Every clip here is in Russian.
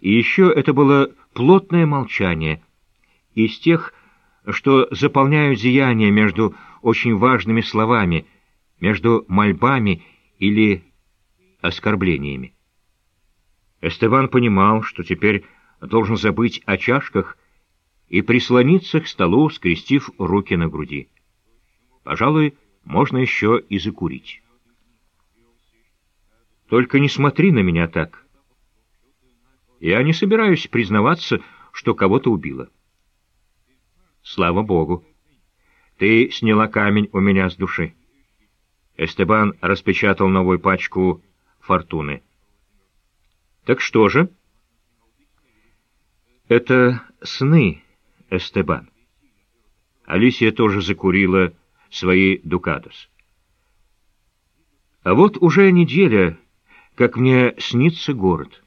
И еще это было плотное молчание, из тех, что заполняют зияния между очень важными словами, между мольбами или оскорблениями. Эстебан понимал, что теперь должен забыть о чашках и прислониться к столу, скрестив руки на груди. Пожалуй, можно еще и закурить. Только не смотри на меня так. Я не собираюсь признаваться, что кого-то убила. Слава Богу! Ты сняла камень у меня с души. Эстебан распечатал новую пачку «Фортуны». Так что же? Это сны, Эстебан. Алисия тоже закурила свои дукадос. А вот уже неделя, как мне снится город.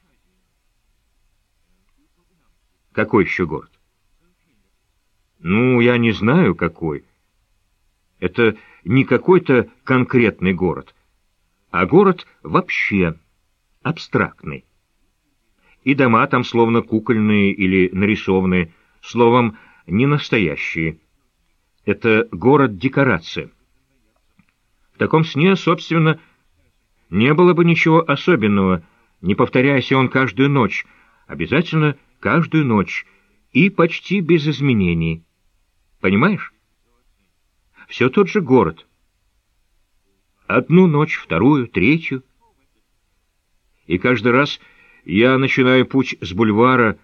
Какой еще город? Ну, я не знаю, какой. Это не какой-то конкретный город, а город вообще абстрактный. И дома там словно кукольные или нарисованные, словом, не настоящие. Это город-декорация. В таком сне, собственно, не было бы ничего особенного, не повторяясь он каждую ночь, обязательно каждую ночь, и почти без изменений. Понимаешь? Все тот же город. Одну ночь, вторую, третью. И каждый раз я начинаю путь с бульвара,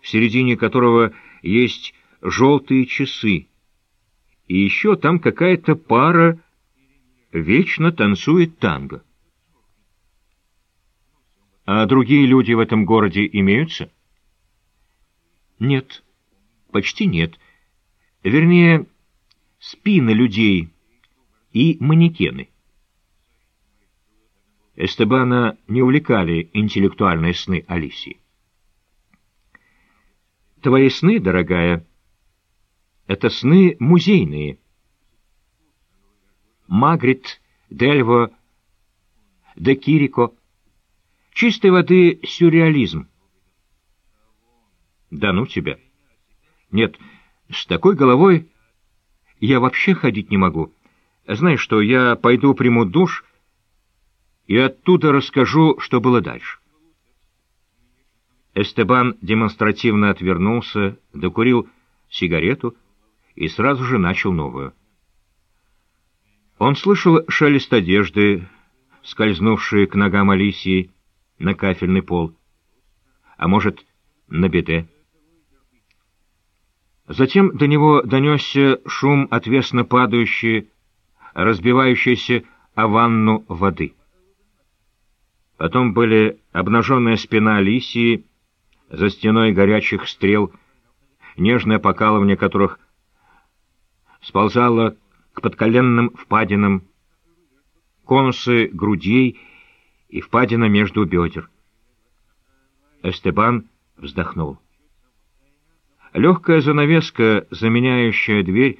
в середине которого есть желтые часы. И еще там какая-то пара вечно танцует танго. А другие люди в этом городе имеются? Нет, почти нет. Вернее, спины людей и манекены. Эстебана не увлекали интеллектуальные сны Алисии. Твои сны, дорогая, это сны музейные. Магрит, Дельво, Де Кирико. Чистой воды сюрреализм. Да ну тебя. Нет, с такой головой я вообще ходить не могу. Знаешь что, я пойду приму душ и оттуда расскажу, что было дальше. Эстебан демонстративно отвернулся, докурил сигарету и сразу же начал новую. Он слышал шелест одежды, скользнувшие к ногам Алисии на кафельный пол, а может, на беде. Затем до него донесся шум отвесно падающей, разбивающейся о ванну воды. Потом были обнаженная спина Алисии, за стеной горячих стрел, нежное покалывание которых сползало к подколенным впадинам, конусы грудей и впадина между бедер. Эстебан вздохнул. Легкая занавеска, заменяющая дверь,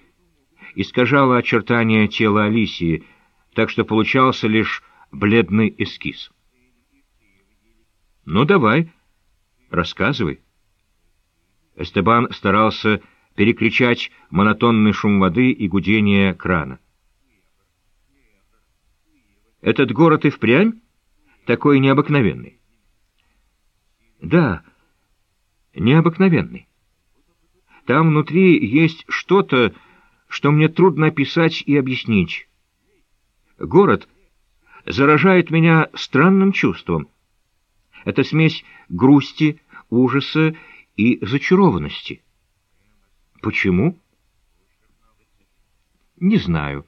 искажала очертания тела Алисии, так что получался лишь бледный эскиз. «Ну, давай, рассказывай». Эстебан старался перекричать монотонный шум воды и гудение крана. «Этот город и впрямь такой необыкновенный?» «Да, необыкновенный. Там внутри есть что-то, что мне трудно описать и объяснить. Город заражает меня странным чувством. Это смесь грусти, ужаса и зачарованности. Почему? Не знаю.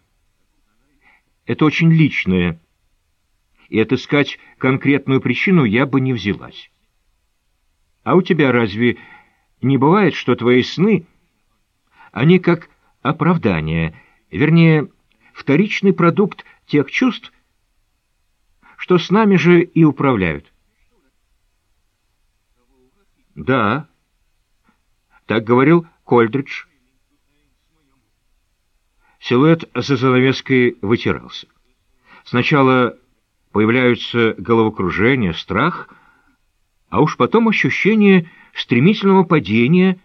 Это очень личное, и отыскать конкретную причину я бы не взялась. А у тебя разве не бывает, что твои сны, они как оправдание, вернее, вторичный продукт тех чувств, что с нами же и управляют? Да, так говорил Кольдридж. Силуэт за занавеской вытирался. Сначала появляются головокружение, страх — а уж потом ощущение стремительного падения